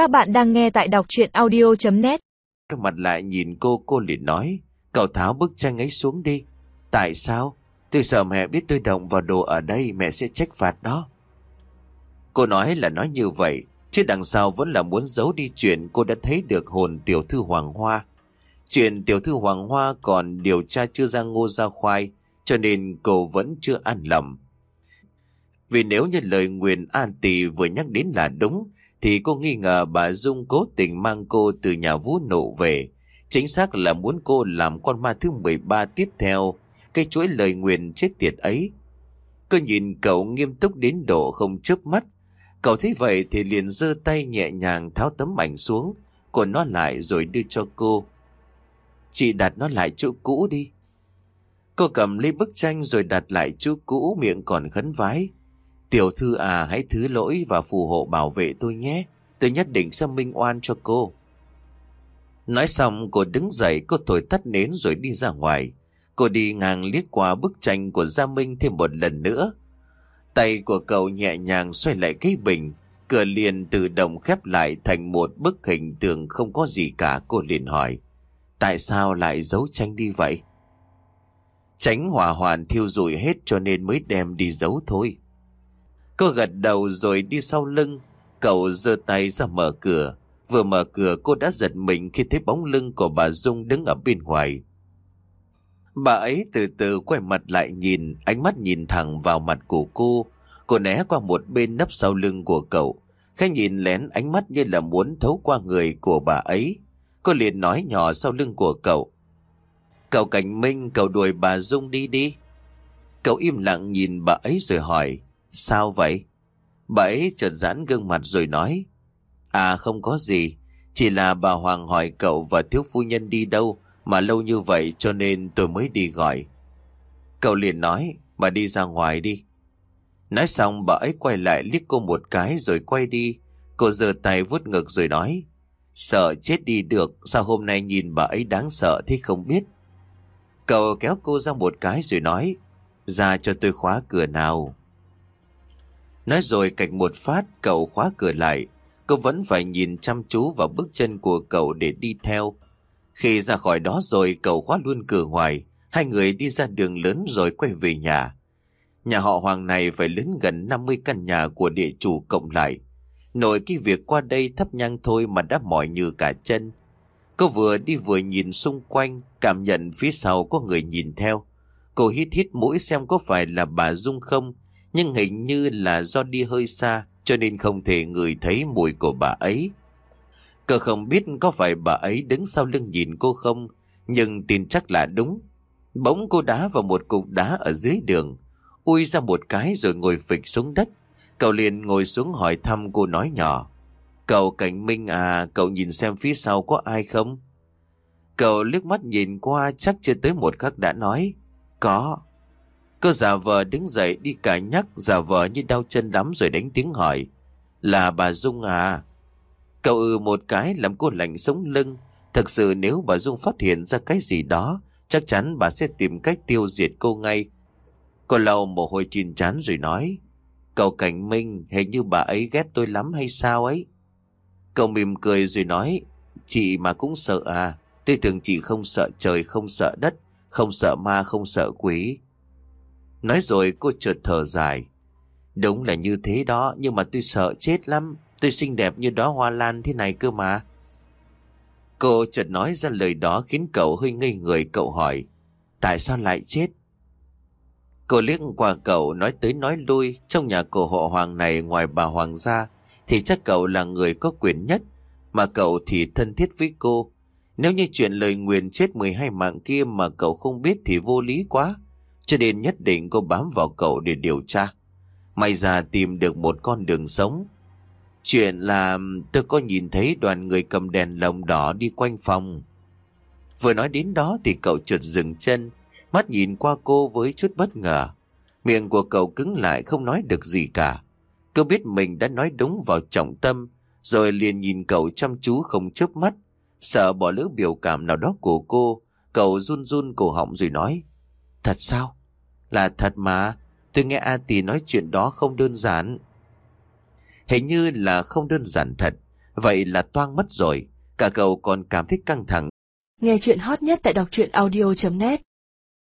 Các bạn đang nghe tại đọc chuyện audio.net Cái mặt lại nhìn cô, cô liền nói. Cậu tháo bức tranh ấy xuống đi. Tại sao? Tôi sợ mẹ biết tôi động vào đồ ở đây mẹ sẽ trách phạt đó. Cô nói là nói như vậy, chứ đằng sau vẫn là muốn giấu đi chuyện cô đã thấy được hồn tiểu thư Hoàng Hoa. Chuyện tiểu thư Hoàng Hoa còn điều tra chưa ra ngô ra khoai, cho nên cô vẫn chưa an lòng. Vì nếu như lời Nguyên an Tỳ vừa nhắc đến là đúng, thì cô nghi ngờ bà Dung cố tình mang cô từ nhà vũ nộ về. Chính xác là muốn cô làm con ma thứ 13 tiếp theo, cái chuỗi lời nguyền chết tiệt ấy. Cô nhìn cậu nghiêm túc đến độ không chớp mắt. Cậu thấy vậy thì liền giơ tay nhẹ nhàng tháo tấm ảnh xuống, của nó lại rồi đưa cho cô. Chị đặt nó lại chỗ cũ đi. Cô cầm lấy bức tranh rồi đặt lại chỗ cũ miệng còn khấn vái. Tiểu thư à hãy thứ lỗi và phù hộ bảo vệ tôi nhé. Tôi nhất định sẽ minh oan cho cô. Nói xong, cô đứng dậy, cô thổi tắt nến rồi đi ra ngoài. Cô đi ngang liếc qua bức tranh của Gia Minh thêm một lần nữa. Tay của cậu nhẹ nhàng xoay lại cái bình. Cửa liền tự động khép lại thành một bức hình tượng không có gì cả. Cô liền hỏi. Tại sao lại giấu tranh đi vậy? Tránh hỏa hoàn thiêu rụi hết cho nên mới đem đi giấu thôi. Cô gật đầu rồi đi sau lưng. Cậu giơ tay ra mở cửa. Vừa mở cửa cô đã giật mình khi thấy bóng lưng của bà Dung đứng ở bên ngoài. Bà ấy từ từ quay mặt lại nhìn, ánh mắt nhìn thẳng vào mặt của cô. Cô né qua một bên nấp sau lưng của cậu. Khẽ nhìn lén ánh mắt như là muốn thấu qua người của bà ấy. Cô liền nói nhỏ sau lưng của cậu. Cậu Cảnh Minh, cậu đuổi bà Dung đi đi. Cậu im lặng nhìn bà ấy rồi hỏi. Sao vậy? Bà ấy chợt giãn gương mặt rồi nói. À không có gì. Chỉ là bà Hoàng hỏi cậu và thiếu phu nhân đi đâu mà lâu như vậy cho nên tôi mới đi gọi. Cậu liền nói, bà đi ra ngoài đi. Nói xong bà ấy quay lại liếc cô một cái rồi quay đi. Cô giơ tay vuốt ngực rồi nói, sợ chết đi được, sao hôm nay nhìn bà ấy đáng sợ thế không biết. Cậu kéo cô ra một cái rồi nói, ra cho tôi khóa cửa nào. Nói rồi cạch một phát cậu khóa cửa lại, cậu vẫn phải nhìn chăm chú vào bước chân của cậu để đi theo. Khi ra khỏi đó rồi cậu khóa luôn cửa ngoài, hai người đi ra đường lớn rồi quay về nhà. Nhà họ Hoàng này phải lớn gần 50 căn nhà của địa chủ cộng lại. Nội cái việc qua đây thắp nhang thôi mà đã mỏi như cả chân. Cô vừa đi vừa nhìn xung quanh, cảm nhận phía sau có người nhìn theo. Cô hít hít mũi xem có phải là bà Dung không, nhưng hình như là do đi hơi xa cho nên không thể ngửi thấy mùi của bà ấy. Cờ không biết có phải bà ấy đứng sau lưng nhìn cô không, nhưng tin chắc là đúng. Bỗng cô đá vào một cục đá ở dưới đường, ui ra một cái rồi ngồi phịch xuống đất. Cậu liền ngồi xuống hỏi thăm cô nói nhỏ. Cậu Cảnh Minh à, cậu nhìn xem phía sau có ai không? Cậu liếc mắt nhìn qua chắc chưa tới một khắc đã nói. Có. Cô giả vờ đứng dậy đi cả nhắc giả vờ như đau chân lắm rồi đánh tiếng hỏi. Là bà Dung à? Cậu ừ một cái làm cô lạnh sống lưng. thật sự nếu bà Dung phát hiện ra cái gì đó, chắc chắn bà sẽ tìm cách tiêu diệt cô ngay. Cô lau mồ hôi chín chán rồi nói. Cậu Cảnh Minh, hình như bà ấy ghét tôi lắm hay sao ấy? Cậu mỉm cười rồi nói. Chị mà cũng sợ à? Tôi tưởng chị không sợ trời, không sợ đất, không sợ ma, không sợ quỷ. Nói rồi cô chợt thở dài. Đúng là như thế đó, nhưng mà tôi sợ chết lắm. Tôi xinh đẹp như đó hoa lan thế này cơ mà. Cô chợt nói ra lời đó khiến cậu hơi ngây người cậu hỏi. Tại sao lại chết? Cô liếc qua cậu nói tới nói lui. Trong nhà cổ họ Hoàng này ngoài bà Hoàng gia thì chắc cậu là người có quyền nhất. Mà cậu thì thân thiết với cô. Nếu như chuyện lời nguyền chết 12 mạng kia mà cậu không biết thì vô lý quá. Cho nên nhất định cô bám vào cậu để điều tra. May ra tìm được một con đường sống. Chuyện là tôi có nhìn thấy đoàn người cầm đèn lồng đỏ đi quanh phòng. Vừa nói đến đó thì cậu chợt dừng chân, mắt nhìn qua cô với chút bất ngờ. Miệng của cậu cứng lại không nói được gì cả. Cô biết mình đã nói đúng vào trọng tâm, rồi liền nhìn cậu chăm chú không chớp mắt. Sợ bỏ lỡ biểu cảm nào đó của cô, cậu run run cổ họng rồi nói. Thật sao? Là thật mà, tôi nghe A Tì nói chuyện đó không đơn giản. Hình như là không đơn giản thật, Vậy là toang mất rồi. Cả cậu còn cảm thấy căng thẳng. Nghe chuyện hot nhất tại đọc truyện audio.net